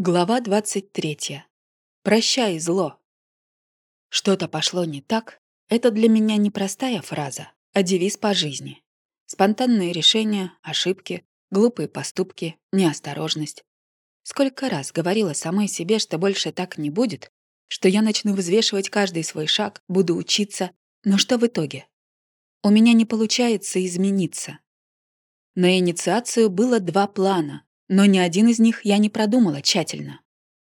Глава 23. Прощай, зло. Что-то пошло не так. Это для меня не простая фраза, а девиз по жизни. Спонтанные решения, ошибки, глупые поступки, неосторожность. Сколько раз говорила самой себе, что больше так не будет, что я начну взвешивать каждый свой шаг, буду учиться, но что в итоге? У меня не получается измениться. На инициацию было два плана — но ни один из них я не продумала тщательно.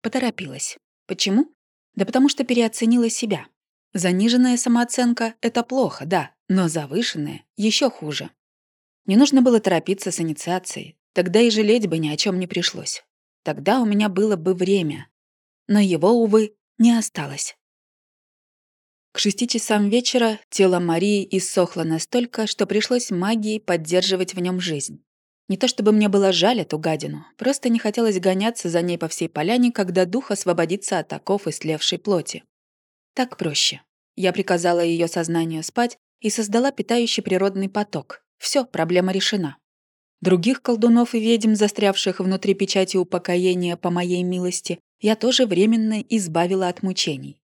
Поторопилась. Почему? Да потому что переоценила себя. Заниженная самооценка — это плохо, да, но завышенная — еще хуже. Не нужно было торопиться с инициацией, тогда и жалеть бы ни о чем не пришлось. Тогда у меня было бы время. Но его, увы, не осталось. К шести часам вечера тело Марии иссохло настолько, что пришлось магией поддерживать в нем жизнь. Не то чтобы мне было жаль эту гадину, просто не хотелось гоняться за ней по всей поляне, когда дух освободится от оков истлевшей плоти. Так проще. Я приказала ее сознанию спать и создала питающий природный поток. Все, проблема решена. Других колдунов и ведьм, застрявших внутри печати упокоения по моей милости, я тоже временно избавила от мучений.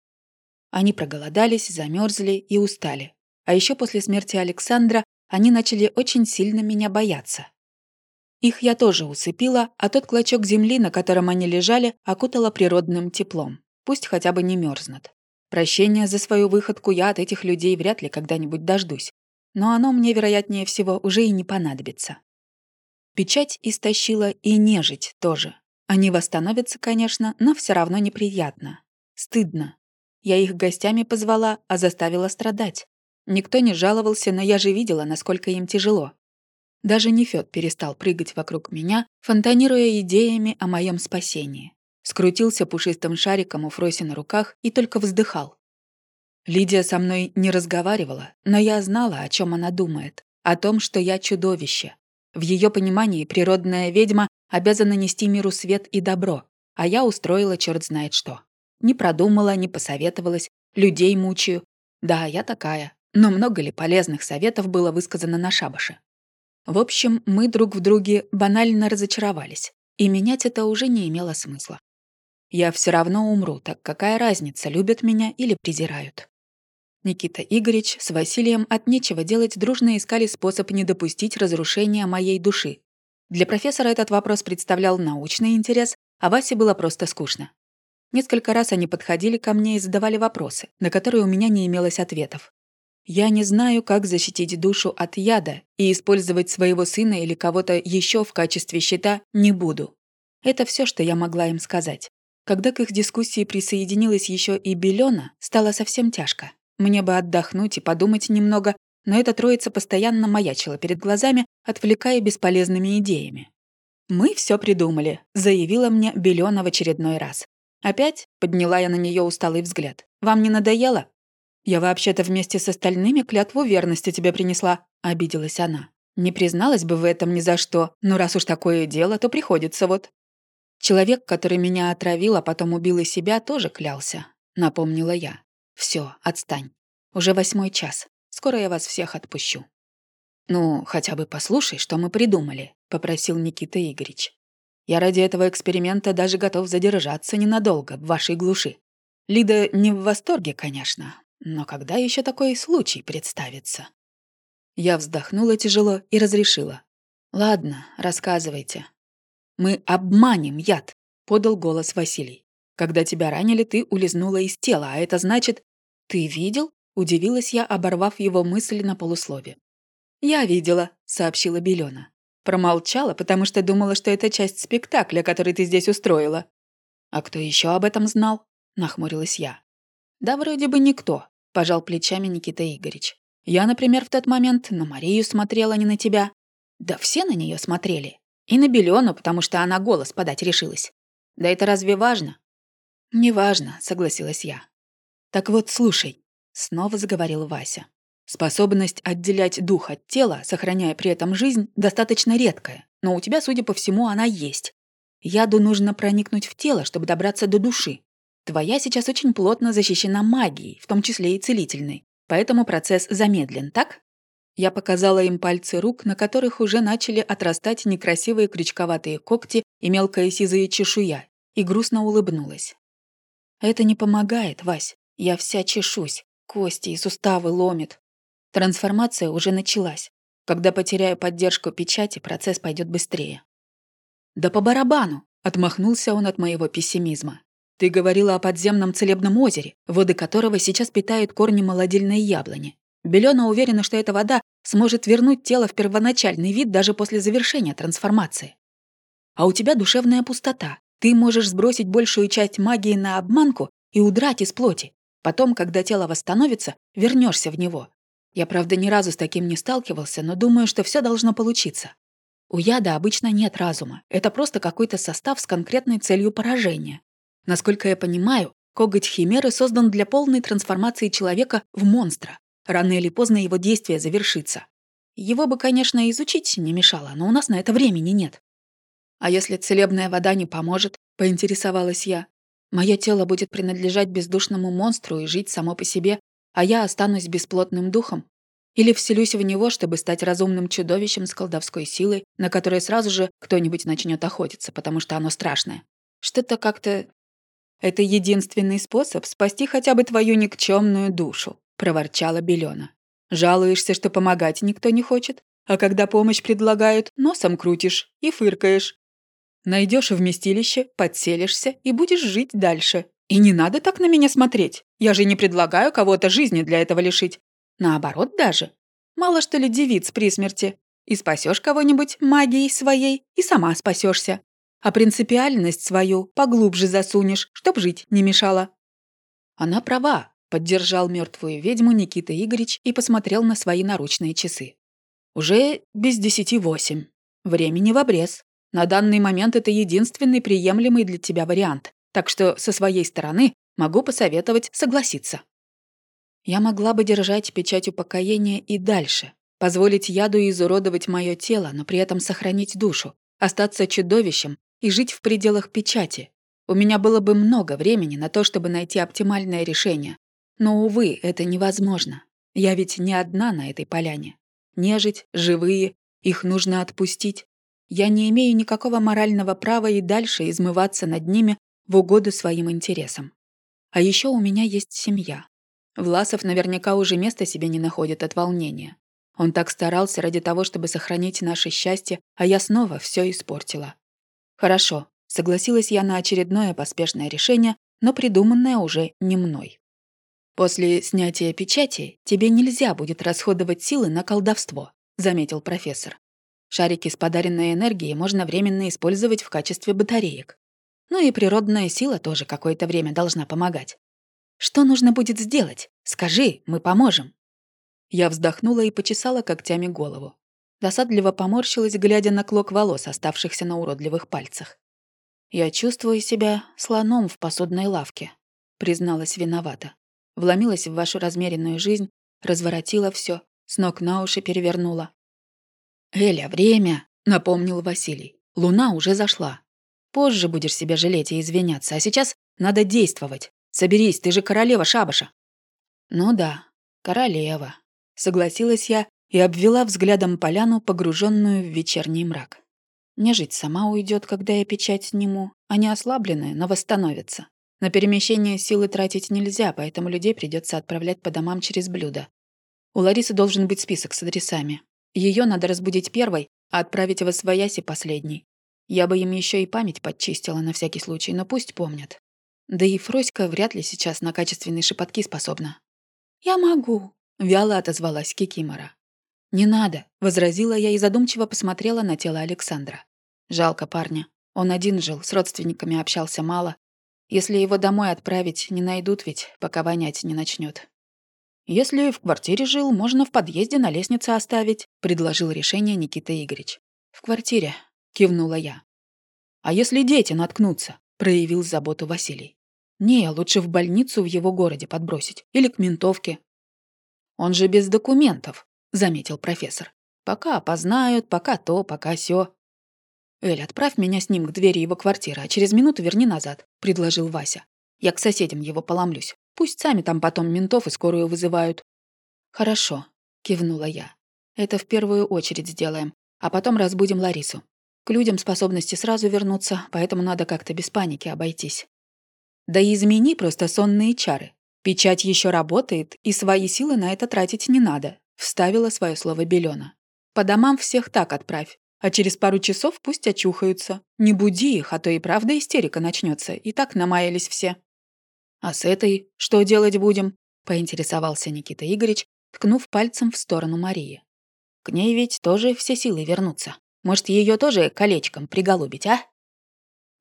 Они проголодались, замерзли и устали. А еще после смерти Александра они начали очень сильно меня бояться. Их я тоже усыпила, а тот клочок земли, на котором они лежали, окутала природным теплом. Пусть хотя бы не мерзнут. Прощения за свою выходку я от этих людей вряд ли когда-нибудь дождусь. Но оно мне, вероятнее всего, уже и не понадобится. Печать истощила и нежить тоже. Они восстановятся, конечно, но все равно неприятно. Стыдно. Я их гостями позвала, а заставила страдать. Никто не жаловался, но я же видела, насколько им тяжело. Даже Нефёд перестал прыгать вокруг меня, фонтанируя идеями о моем спасении. Скрутился пушистым шариком у Фроси на руках и только вздыхал. Лидия со мной не разговаривала, но я знала, о чем она думает. О том, что я чудовище. В ее понимании природная ведьма обязана нести миру свет и добро, а я устроила черт знает что. Не продумала, не посоветовалась, людей мучаю. Да, я такая. Но много ли полезных советов было высказано на шабаше? В общем, мы друг в друге банально разочаровались, и менять это уже не имело смысла. Я все равно умру, так какая разница, любят меня или презирают. Никита Игоревич с Василием от нечего делать дружно искали способ не допустить разрушения моей души. Для профессора этот вопрос представлял научный интерес, а Васе было просто скучно. Несколько раз они подходили ко мне и задавали вопросы, на которые у меня не имелось ответов. Я не знаю, как защитить душу от яда, и использовать своего сына или кого-то еще в качестве щита не буду. Это все, что я могла им сказать. Когда к их дискуссии присоединилась еще и Белена, стало совсем тяжко. Мне бы отдохнуть и подумать немного, но эта троица постоянно маячила перед глазами, отвлекая бесполезными идеями. «Мы все придумали», — заявила мне Белена в очередной раз. «Опять?» — подняла я на нее усталый взгляд. «Вам не надоело?» «Я вообще-то вместе с остальными клятву верности тебе принесла», — обиделась она. «Не призналась бы в этом ни за что, но раз уж такое дело, то приходится вот». «Человек, который меня отравил, а потом убил и себя, тоже клялся», — напомнила я. Все, отстань. Уже восьмой час. Скоро я вас всех отпущу». «Ну, хотя бы послушай, что мы придумали», — попросил Никита Игоревич. «Я ради этого эксперимента даже готов задержаться ненадолго в вашей глуши. Лида не в восторге, конечно, но когда еще такой случай представится? Я вздохнула тяжело и разрешила. «Ладно, рассказывайте». «Мы обманем яд», — подал голос Василий. «Когда тебя ранили, ты улизнула из тела, а это значит...» «Ты видел?» — удивилась я, оборвав его мысль на полуслове. «Я видела», — сообщила Белена. Промолчала, потому что думала, что это часть спектакля, который ты здесь устроила. «А кто еще об этом знал?» — нахмурилась я. «Да вроде бы никто», — пожал плечами Никита Игоревич. «Я, например, в тот момент на Марию смотрела, а не на тебя. Да все на нее смотрели. И на Белену, потому что она голос подать решилась. Да это разве важно?» «Не важно», — согласилась я. «Так вот, слушай», — снова заговорил Вася. «Способность отделять дух от тела, сохраняя при этом жизнь, достаточно редкая, но у тебя, судя по всему, она есть. Яду нужно проникнуть в тело, чтобы добраться до души. Твоя сейчас очень плотно защищена магией, в том числе и целительной. Поэтому процесс замедлен, так? Я показала им пальцы рук, на которых уже начали отрастать некрасивые крючковатые когти и мелкая сизая чешуя, и грустно улыбнулась. «Это не помогает, Вась. Я вся чешусь, кости и суставы ломит. Трансформация уже началась. Когда потеряю поддержку печати, процесс пойдет быстрее». «Да по барабану!» — отмахнулся он от моего пессимизма. «Ты говорила о подземном целебном озере, воды которого сейчас питают корни молодильной яблони. Белена уверена, что эта вода сможет вернуть тело в первоначальный вид даже после завершения трансформации. А у тебя душевная пустота. Ты можешь сбросить большую часть магии на обманку и удрать из плоти. Потом, когда тело восстановится, вернешься в него. Я, правда, ни разу с таким не сталкивался, но думаю, что все должно получиться. У яда обычно нет разума. Это просто какой-то состав с конкретной целью поражения. Насколько я понимаю, коготь Химеры создан для полной трансформации человека в монстра. Рано или поздно его действие завершится. Его бы, конечно, изучить не мешало, но у нас на это времени нет. А если целебная вода не поможет, поинтересовалась я. Мое тело будет принадлежать бездушному монстру и жить само по себе, а я останусь бесплотным духом? Или вселюсь в него, чтобы стать разумным чудовищем с колдовской силой, на которое сразу же кто-нибудь начнет охотиться, потому что оно страшное? Что-то как-то... Это единственный способ спасти хотя бы твою никчемную душу, проворчала Белена. Жалуешься, что помогать никто не хочет, а когда помощь предлагают, носом крутишь и фыркаешь. Найдешь вместилище, подселишься и будешь жить дальше. И не надо так на меня смотреть. Я же не предлагаю кого-то жизни для этого лишить. Наоборот даже. Мало что ли девиц при смерти. И спасешь кого-нибудь магией своей, и сама спасешься. А принципиальность свою поглубже засунешь, чтоб жить не мешало. Она права, поддержал мертвую ведьму Никита Игоревич и посмотрел на свои наручные часы. Уже без десяти восемь. Времени в обрез. На данный момент это единственный приемлемый для тебя вариант, так что со своей стороны могу посоветовать согласиться. Я могла бы держать печать упокоения и дальше, позволить яду изуродовать мое тело, но при этом сохранить душу, остаться чудовищем и жить в пределах печати. У меня было бы много времени на то, чтобы найти оптимальное решение. Но, увы, это невозможно. Я ведь не одна на этой поляне. Нежить, живые, их нужно отпустить. Я не имею никакого морального права и дальше измываться над ними в угоду своим интересам. А еще у меня есть семья. Власов наверняка уже места себе не находит от волнения. Он так старался ради того, чтобы сохранить наше счастье, а я снова все испортила. Хорошо, согласилась я на очередное поспешное решение, но придуманное уже не мной. После снятия печати тебе нельзя будет расходовать силы на колдовство, заметил профессор. Шарики с подаренной энергией можно временно использовать в качестве батареек. Ну и природная сила тоже какое-то время должна помогать. Что нужно будет сделать? Скажи, мы поможем. Я вздохнула и почесала когтями голову. Досадливо поморщилась, глядя на клок волос, оставшихся на уродливых пальцах. «Я чувствую себя слоном в посудной лавке», — призналась виновата. Вломилась в вашу размеренную жизнь, разворотила все, с ног на уши перевернула. «Эля, время!» — напомнил Василий. «Луна уже зашла. Позже будешь себя жалеть и извиняться, а сейчас надо действовать. Соберись, ты же королева шабаша». «Ну да, королева», — согласилась я и обвела взглядом поляну, погруженную в вечерний мрак. Нежить сама уйдет, когда я печать сниму, не ослабленная, но восстановится. На перемещение силы тратить нельзя, поэтому людей придется отправлять по домам через блюдо. У Ларисы должен быть список с адресами. Ее надо разбудить первой, а отправить в Освояси последней. Я бы им еще и память подчистила на всякий случай, но пусть помнят. Да и Фроська вряд ли сейчас на качественные шепотки способна. «Я могу», — вяло отозвалась Кикимора. «Не надо», — возразила я и задумчиво посмотрела на тело Александра. Жалко парня. Он один жил, с родственниками общался мало. Если его домой отправить, не найдут ведь, пока вонять не начнет. «Если в квартире жил, можно в подъезде на лестнице оставить», — предложил решение Никита Игоревич. «В квартире», — кивнула я. «А если дети наткнутся?» — проявил заботу Василий. «Не, лучше в больницу в его городе подбросить. Или к ментовке». «Он же без документов», — заметил профессор. «Пока опознают, пока то, пока сё». «Эль, отправь меня с ним к двери его квартиры, а через минуту верни назад», — предложил Вася. «Я к соседям его поломлюсь. Пусть сами там потом ментов и скорую вызывают». «Хорошо», — кивнула я. «Это в первую очередь сделаем, а потом разбудим Ларису. К людям способности сразу вернуться, поэтому надо как-то без паники обойтись. Да измени просто сонные чары. Печать еще работает, и свои силы на это тратить не надо, вставила свое слово Белена. По домам всех так отправь, а через пару часов пусть очухаются. Не буди их, а то и правда истерика начнется. И так намаялись все. А с этой что делать будем? поинтересовался Никита Игоревич, ткнув пальцем в сторону Марии. К ней ведь тоже все силы вернутся. Может, ее тоже колечком приголубить, а?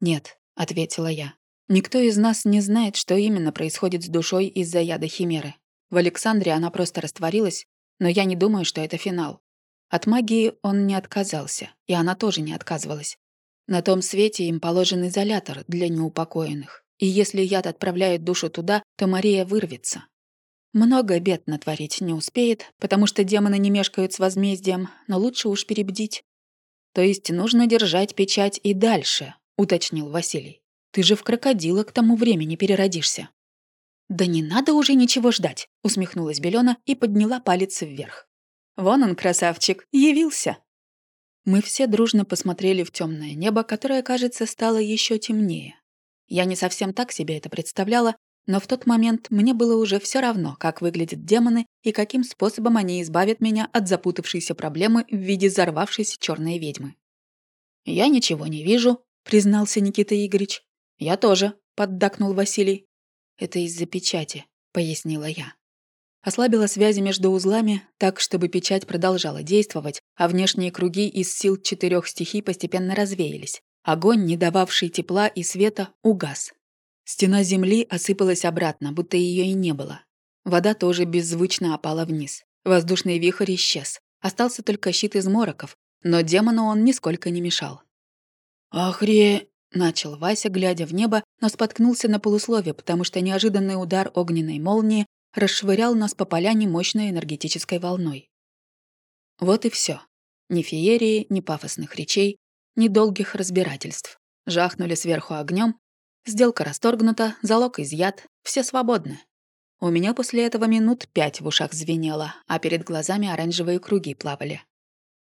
Нет, ответила я. Никто из нас не знает, что именно происходит с душой из-за яда химеры. В Александре она просто растворилась, но я не думаю, что это финал. От магии он не отказался, и она тоже не отказывалась. На том свете им положен изолятор для неупокоенных. И если яд отправляет душу туда, то Мария вырвется. Много бед натворить не успеет, потому что демоны не мешкают с возмездием, но лучше уж перебдить. То есть нужно держать печать и дальше, уточнил Василий. Ты же в крокодила к тому времени переродишься. Да не надо уже ничего ждать, усмехнулась Белена и подняла палец вверх. Вон он, красавчик, явился. Мы все дружно посмотрели в темное небо, которое, кажется, стало еще темнее. Я не совсем так себе это представляла, но в тот момент мне было уже все равно, как выглядят демоны и каким способом они избавят меня от запутавшейся проблемы в виде взорвавшейся черной ведьмы. «Я ничего не вижу», — признался Никита Игоревич. «Я тоже», — поддакнул Василий. «Это из-за печати», — пояснила я. Ослабила связи между узлами так, чтобы печать продолжала действовать, а внешние круги из сил четырех стихий постепенно развеялись. Огонь, не дававший тепла и света, угас. Стена земли осыпалась обратно, будто ее и не было. Вода тоже беззвучно опала вниз. Воздушный вихрь исчез. Остался только щит из мороков, но демону он нисколько не мешал. «Охре...» — начал Вася, глядя в небо, но споткнулся на полуслове, потому что неожиданный удар огненной молнии расшвырял нас по поляне мощной энергетической волной. Вот и все. Ни феерии, ни пафосных речей, ни долгих разбирательств. Жахнули сверху огнем, сделка расторгнута, залог изъят, все свободны. У меня после этого минут пять в ушах звенело, а перед глазами оранжевые круги плавали.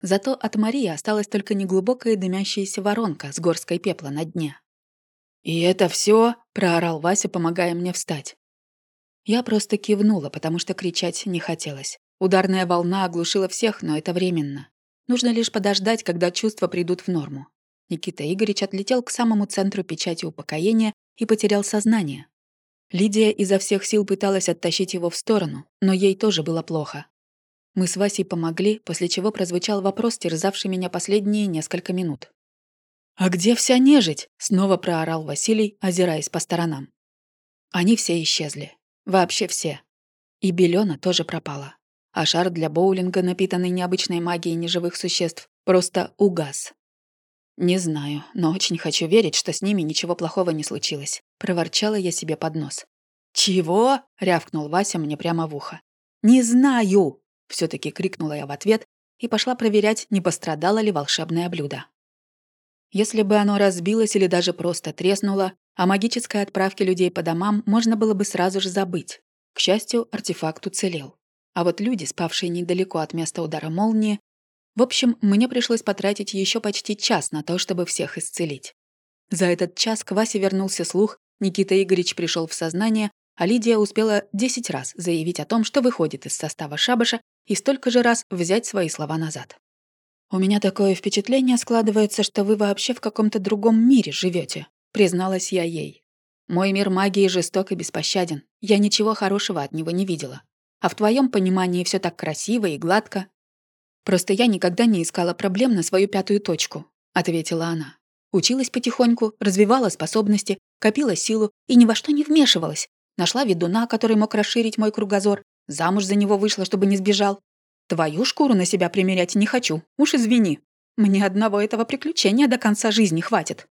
Зато от Марии осталась только неглубокая дымящаяся воронка с горской пепла на дне. «И это все? проорал Вася, помогая мне встать. Я просто кивнула, потому что кричать не хотелось. Ударная волна оглушила всех, но это временно. Нужно лишь подождать, когда чувства придут в норму. Никита Игоревич отлетел к самому центру печати упокоения и потерял сознание. Лидия изо всех сил пыталась оттащить его в сторону, но ей тоже было плохо. Мы с Васей помогли, после чего прозвучал вопрос, терзавший меня последние несколько минут. «А где вся нежить?» — снова проорал Василий, озираясь по сторонам. Они все исчезли. Вообще все. И Белена тоже пропала. А шар для боулинга, напитанный необычной магией неживых существ, просто угас. «Не знаю, но очень хочу верить, что с ними ничего плохого не случилось», — проворчала я себе под нос. «Чего?» — рявкнул Вася мне прямо в ухо. «Не знаю!» Все-таки крикнула я в ответ и пошла проверять, не пострадало ли волшебное блюдо. Если бы оно разбилось или даже просто треснуло, о магической отправке людей по домам можно было бы сразу же забыть. К счастью, артефакт уцелел. А вот люди, спавшие недалеко от места удара молнии, в общем, мне пришлось потратить еще почти час на то, чтобы всех исцелить. За этот час к Васе вернулся слух, Никита Игоревич пришел в сознание, а Лидия успела 10 раз заявить о том, что выходит из состава шабаша и столько же раз взять свои слова назад. «У меня такое впечатление складывается, что вы вообще в каком-то другом мире живете, призналась я ей. «Мой мир магии жесток и беспощаден. Я ничего хорошего от него не видела. А в твоем понимании все так красиво и гладко». «Просто я никогда не искала проблем на свою пятую точку», — ответила она. Училась потихоньку, развивала способности, копила силу и ни во что не вмешивалась. Нашла ведуна, который мог расширить мой кругозор, Замуж за него вышла, чтобы не сбежал. Твою шкуру на себя примерять не хочу, уж извини. Мне одного этого приключения до конца жизни хватит.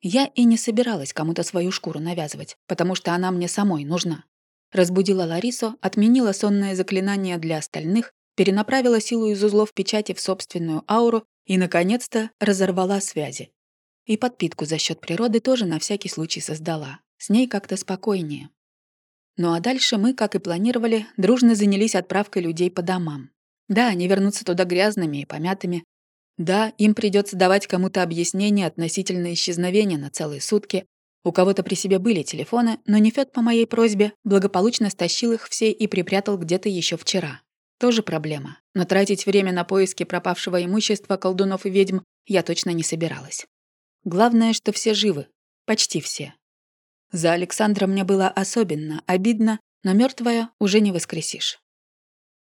Я и не собиралась кому-то свою шкуру навязывать, потому что она мне самой нужна. Разбудила Ларису, отменила сонное заклинание для остальных, перенаправила силу из узлов печати в собственную ауру и, наконец-то, разорвала связи. И подпитку за счет природы тоже на всякий случай создала. С ней как-то спокойнее. Ну а дальше мы, как и планировали, дружно занялись отправкой людей по домам. Да, они вернутся туда грязными и помятыми. Да, им придется давать кому-то объяснение относительно исчезновения на целые сутки. У кого-то при себе были телефоны, но Нефёд по моей просьбе благополучно стащил их все и припрятал где-то еще вчера. Тоже проблема. Но тратить время на поиски пропавшего имущества колдунов и ведьм я точно не собиралась. Главное, что все живы. Почти все. За Александра мне было особенно обидно, но мертвая уже не воскресишь.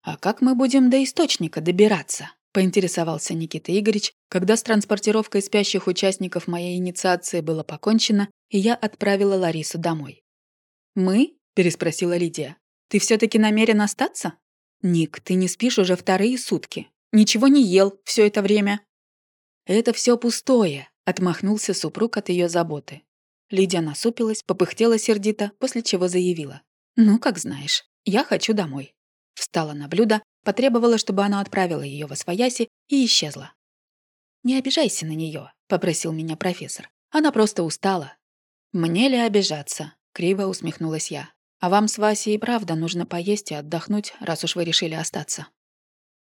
«А как мы будем до источника добираться?» — поинтересовался Никита Игоревич, когда с транспортировкой спящих участников моей инициации было покончено, и я отправила Ларису домой. «Мы?» — переспросила Лидия. «Ты все таки намерен остаться?» «Ник, ты не спишь уже вторые сутки. Ничего не ел все это время». «Это все пустое», — отмахнулся супруг от ее заботы. Лидия насупилась, попыхтела сердито, после чего заявила. «Ну, как знаешь, я хочу домой». Встала на блюдо, потребовала, чтобы она отправила ее во свояси и исчезла. «Не обижайся на нее, попросил меня профессор. «Она просто устала». «Мне ли обижаться?» — криво усмехнулась я. «А вам с Васей и правда нужно поесть и отдохнуть, раз уж вы решили остаться».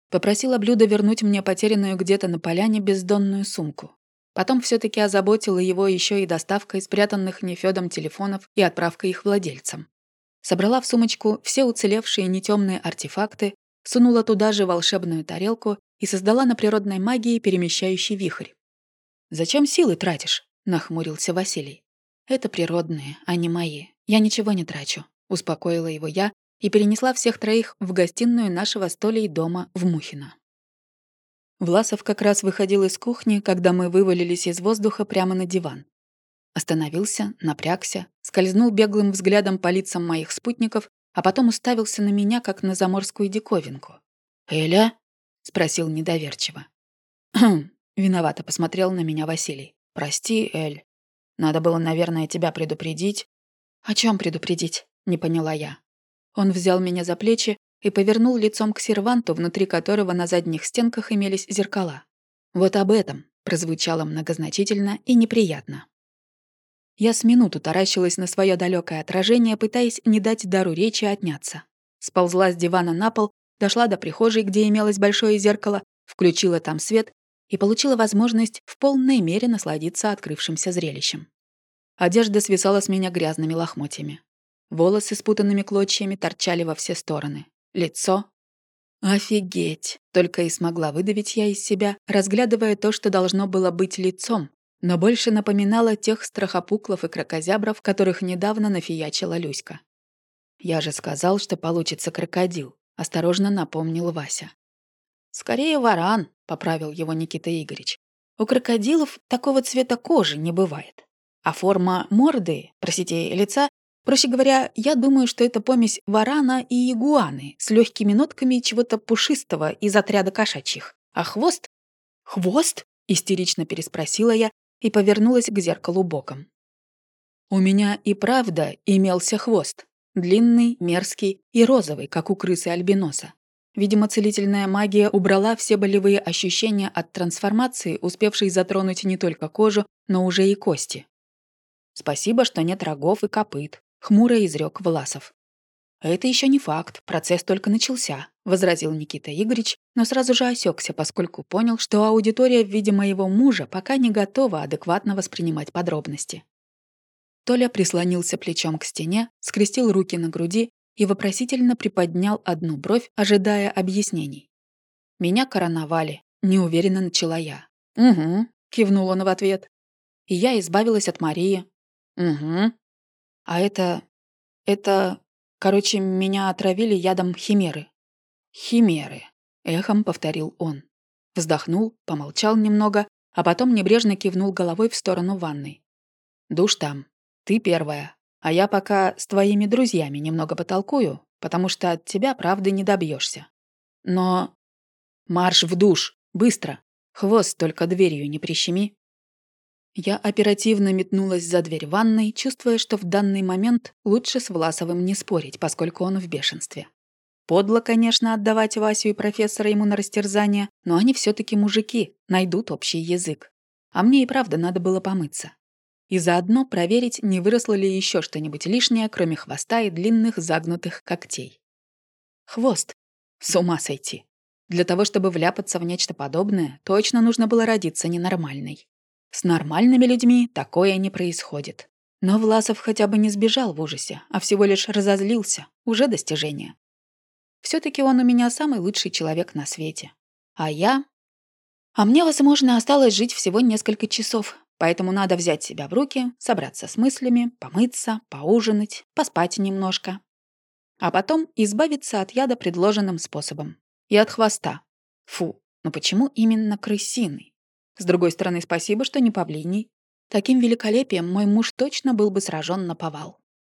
Попросила блюдо вернуть мне потерянную где-то на поляне бездонную сумку. Потом все таки озаботила его еще и доставкой спрятанных нефёдом телефонов и отправкой их владельцам. Собрала в сумочку все уцелевшие нетемные артефакты, сунула туда же волшебную тарелку и создала на природной магии перемещающий вихрь. «Зачем силы тратишь?» — нахмурился Василий. «Это природные, а не мои. Я ничего не трачу», — успокоила его я и перенесла всех троих в гостиную нашего столей дома в Мухино. Власов как раз выходил из кухни, когда мы вывалились из воздуха прямо на диван. Остановился, напрягся, скользнул беглым взглядом по лицам моих спутников, а потом уставился на меня, как на заморскую диковинку. «Эля?» — спросил недоверчиво. «Хм», — виновато посмотрел на меня Василий. «Прости, Эль. Надо было, наверное, тебя предупредить». «О чем предупредить?» — не поняла я. Он взял меня за плечи и повернул лицом к серванту, внутри которого на задних стенках имелись зеркала. «Вот об этом», — прозвучало многозначительно и неприятно. Я с минуту таращилась на свое далекое отражение, пытаясь не дать дару речи отняться. Сползла с дивана на пол, дошла до прихожей, где имелось большое зеркало, включила там свет и получила возможность в полной мере насладиться открывшимся зрелищем. Одежда свисала с меня грязными лохмотьями. Волосы с путанными клочьями торчали во все стороны. Лицо. Офигеть! Только и смогла выдавить я из себя, разглядывая то, что должно было быть лицом, но больше напоминало тех страхопуклов и крокозябров, которых недавно нафиячила Люська. «Я же сказал, что получится крокодил», — осторожно напомнил Вася. «Скорее варан», — поправил его Никита Игоревич. «У крокодилов такого цвета кожи не бывает. А форма морды, простите, лица, Проще говоря, я думаю, что это помесь варана и игуаны с легкими нотками чего-то пушистого из отряда кошачьих. А хвост? Хвост? Истерично переспросила я и повернулась к зеркалу боком. У меня и правда имелся хвост. Длинный, мерзкий и розовый, как у крысы альбиноса. Видимо, целительная магия убрала все болевые ощущения от трансформации, успевшей затронуть не только кожу, но уже и кости. Спасибо, что нет рогов и копыт, хмуро изрек Власов. «Это еще не факт, процесс только начался», — возразил Никита Игоревич, но сразу же осекся, поскольку понял, что аудитория в виде моего мужа пока не готова адекватно воспринимать подробности. Толя прислонился плечом к стене, скрестил руки на груди и вопросительно приподнял одну бровь, ожидая объяснений. «Меня короновали», — неуверенно начала я. «Угу», — кивнул он в ответ. «И я избавилась от Марии». «Угу», а это... это... Короче, меня отравили ядом химеры. Химеры, эхом повторил он. Вздохнул, помолчал немного, а потом небрежно кивнул головой в сторону ванной. Душ там. Ты первая. А я пока с твоими друзьями немного потолкую, потому что от тебя правды не добьешься. Но... Марш в душ! Быстро! Хвост только дверью не прищеми. Я оперативно метнулась за дверь ванной, чувствуя, что в данный момент лучше с Власовым не спорить, поскольку он в бешенстве. Подло, конечно, отдавать Васю и профессора ему на растерзание, но они все таки мужики, найдут общий язык. А мне и правда надо было помыться. И заодно проверить, не выросло ли еще что-нибудь лишнее, кроме хвоста и длинных загнутых когтей. Хвост. С ума сойти. Для того, чтобы вляпаться в нечто подобное, точно нужно было родиться ненормальной. С нормальными людьми такое не происходит. Но Власов хотя бы не сбежал в ужасе, а всего лишь разозлился. Уже достижение. все таки он у меня самый лучший человек на свете. А я... А мне, возможно, осталось жить всего несколько часов, поэтому надо взять себя в руки, собраться с мыслями, помыться, поужинать, поспать немножко. А потом избавиться от яда предложенным способом. И от хвоста. Фу, но почему именно крысиный? С другой стороны, спасибо, что не павлиний. Таким великолепием мой муж точно был бы сражен на повал.